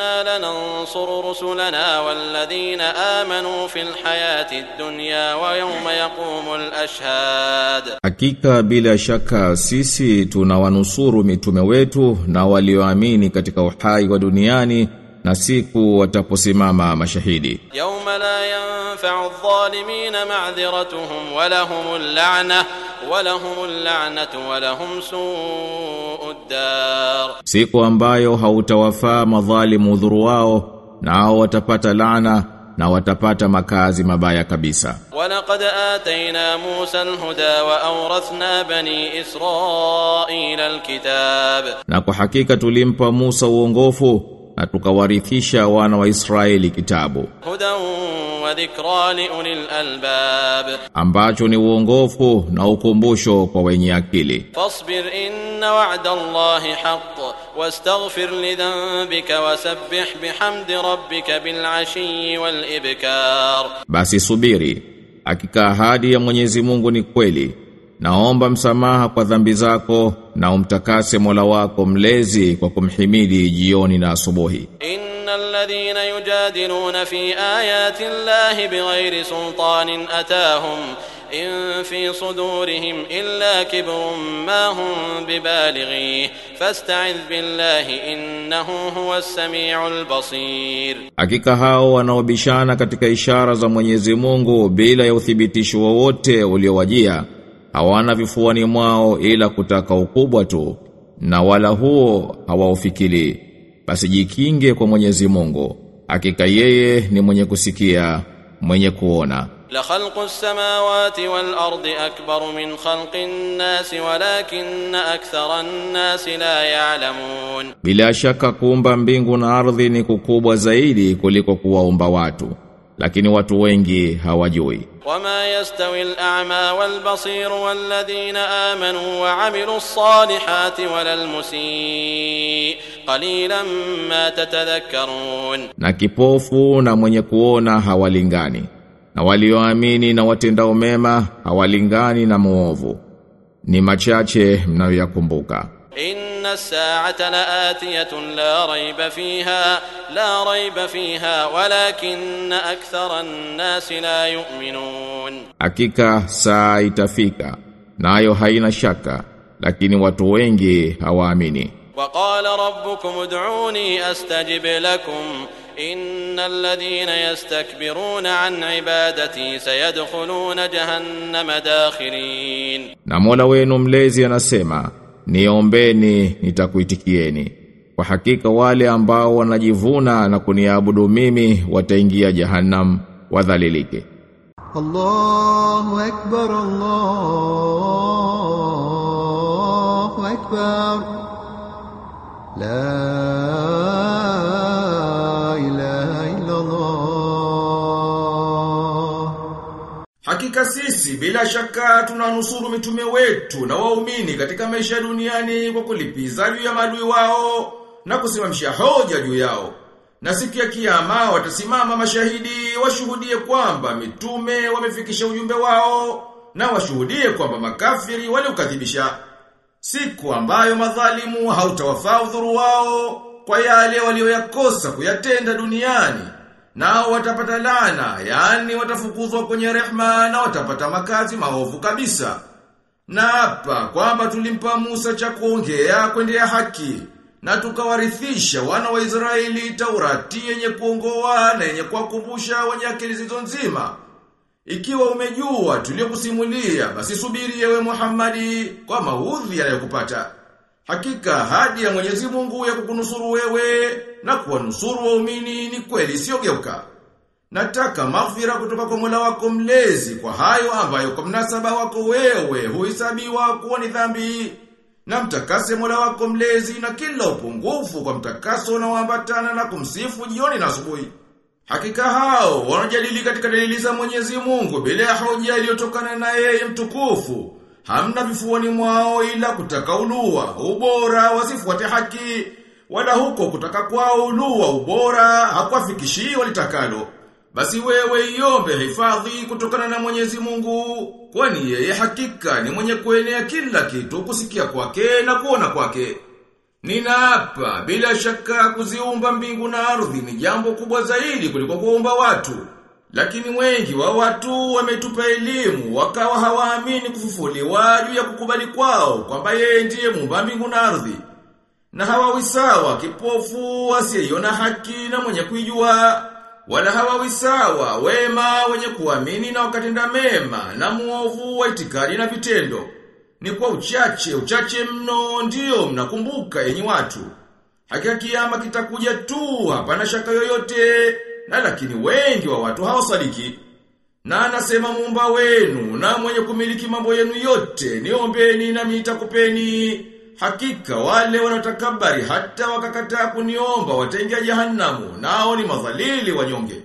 إنا لننصر رسلنا والذين آمنوا في الحياة الدنيا ويوم يقوم الأشهاد Hakika bila shaka sisi tunawanusuru mitume wetu na walioamini katika uhai wa duniani na siku wataposimama mashahidi. يوم لا ينفع الظالمين معذرتهم ولهم اللعنة ولهم اللعنة ولهم سوء dar Siku ambayo hautawafaa madhalimu udhuru wao nao watapata laana na watapata makazi mabaya kabisa. Walaqad atayna Musa al-huda wa awrathna bani Israila al-kitab. Na kwa hakika tulimpa Musa uongofu na tukawarithisha wana wa Israeli kitabu. Ambacho ni uongofu na ukumbusho kwa wenye akili. Fasbir inna wa'da Allahi haqq wastaghfir li dhanbika wasabbih bihamdi rabbika bil wal ibkar. Basi subiri hakika ahadi ya Mwenyezi Mungu ni kweli naomba msamaha kwa dhambi zako na umtakase Mola wako mlezi kwa kumhimidi jioni na asubuhi. Innal ladhina yujadiluna fi ayati Allahi bighairi sultanin atahum in fi sudurihim illa kibrun ma hum bibalighi fasta'iz billahi innahu huwas samiul basir. Hakika hao wanaobishana katika ishara za Mwenyezi Mungu bila ya uthibitisho wowote uliowajia hawana vifuani mwao ila kutaka ukubwa tu na wala huo hawaufikili basi jikinge kwa Mwenyezi Mungu hakika yeye ni mwenye kusikia mwenye kuona. La khalqu samawati wal ardi akbar min khalqi nasi walakin akthara an-nasi la ya'lamun. Bila shaka kuumba mbingu na ardhi ni kukubwa zaidi kuliko kuwaumba watu lakini watu wengi hawajui. Wama yastawi al-a'ma wal-basir walladhina amanu wa 'amilu s-salihati walal-musii qalilan ma tatadhakkarun, na kipofu na mwenye kuona hawalingani, na walioamini na watendao mema hawalingani na muovu, ni machache mnayoyakumbuka. إن الساعة لآتية لا ريب فيها لا ريب فيها ولكن أكثر الناس لا يؤمنون. hakika saa itafika nayo haina shaka lakini watu wengi hawaamini وقال ربكم ادعوني أستجب لكم إن الذين يستكبرون عن عبادتي سيدخلون جهنم داخرين. na Mola wenu mlezi anasema niombeni nitakuitikieni. Kwa hakika wale ambao wanajivuna na kuniabudu mimi wataingia jahannam wadhalilike. Allahu akbar Allahu akbar. La Hakika sisi bila shaka tunanusuru mitume wetu na waumini katika maisha duniani kwa kulipiza juu ya maadui wao na kusimamisha hoja juu yao. Na siku ya kiyama watasimama mashahidi washuhudie kwamba mitume wamefikisha ujumbe wao na washuhudie kwamba makafiri waliukadhibisha. Siku ambayo madhalimu hautawafaa udhuru wao kwa yale walioyakosa kuyatenda duniani. Nao watapata laana, yani watafukuzwa kwenye rehma na watapata makazi maovu kabisa. Na hapa kwamba tulimpa Musa cha kuongea kwendea haki na tukawarithisha wana wa Israeli Taurati yenye kuongoa na yenye kuwakumbusha wenye akili zilizo nzima. Ikiwa umejua tuliyokusimulia, basi subiri yewe Muhammadi kwa maudhi yanayokupata. Hakika hadi ya Mwenyezi Mungu ya kukunusuru wewe na kuwanusuru waumini ni kweli isiyogeuka. Nataka maghfira kutoka kwa Mola wako mlezi kwa hayo ambayo kwa mnasaba wako wewe huhesabiwa kuwa ni dhambi. Na mtakase Mola wako mlezi na kila upungufu kwa mtakaso unaoambatana na kumsifu jioni na asubuhi. Hakika hao wanajadili katika dalili za Mwenyezi Mungu bila hoja iliyotokana na yeye mtukufu. Hamna vifuoni mwao ila kutaka uluwa ubora wasifuate haki, wala huko kutaka kwao ulua, ubora hakuwafikishii walitakalo. Basi wewe iombe hifadhi kutokana na Mwenyezi Mungu, kwani yeye hakika ni mwenye kuenea kila kitu kusikia kwake na kuona kwake. Ninaapa bila shaka kuziumba mbingu na ardhi ni jambo kubwa zaidi kuliko kuumba watu. Lakini wengi wa watu wametupa elimu wakawa hawaamini kufufuliwa juu ya kukubali kwao kwamba yeye ndiye muumba mbingu na ardhi. Na hawawi sawa kipofu asiyeiona haki na mwenye kuijua wala hawawi sawa wema wenye kuamini na wakatenda mema na muovu wa itikadi na vitendo. Ni kwa uchache, uchache mno ndiyo mnakumbuka enyi watu. Hakika kiyama kitakuja tu, hapana shaka yoyote, na lakini wengi wa watu hawasadiki. Na anasema muumba wenu na mwenye kumiliki mambo yenu yote, niombeni na nitakupeni. Hakika wale wanatakabari hata wakakataa kuniomba wataingia jehanamu, nao ni madhalili wanyonge.